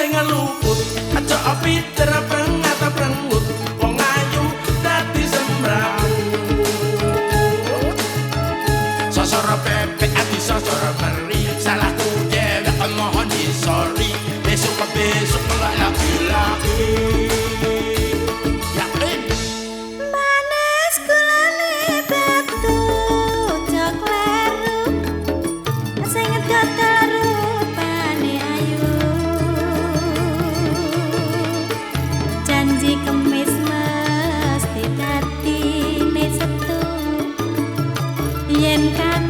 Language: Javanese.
sing luput. Aja api terbang ata prengut wong ayu dadi sembrang. Sosoro pepe ati sosoro perlu เย็นกัน